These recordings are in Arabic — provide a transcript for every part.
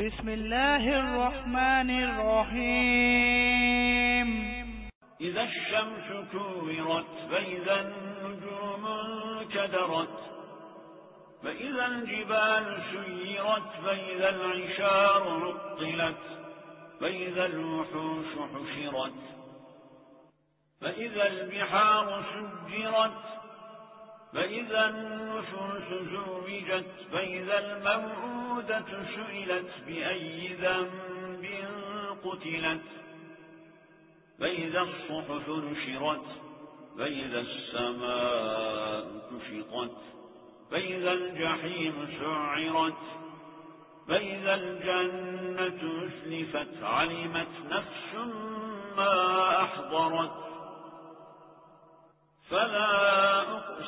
بسم الله الرحمن الرحيم إذا الشمس كورت فإذا النجوم كدرت. فإذا الجبال سيرت فإذا العشار عطلت. فإذا الوحوش حشرت. فإذا البحار سجرت فإذا النفوس زوجت فإذا الموعودة سئلت بأي ذنب قتلت. فإذا الصحف نشرت فإذا السماء كشطت. فإذا الجحيم سعرت فإذا الجنة أسلفت علمت نفس ما أحضرت. فلا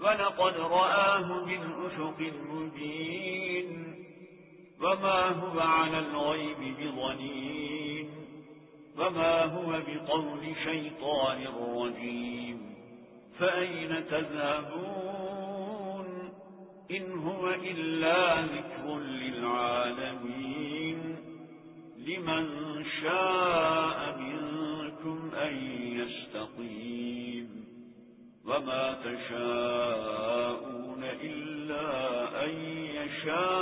ولقد رآه بالأفق المبين وما هو على الغيب بظنين وما هو بقول شيطان رجيم فأين تذهبون إن هو إلا ذكر للعالمين لمن شاء منكم أن يستقيم وما تشاءون إلا أن يشاء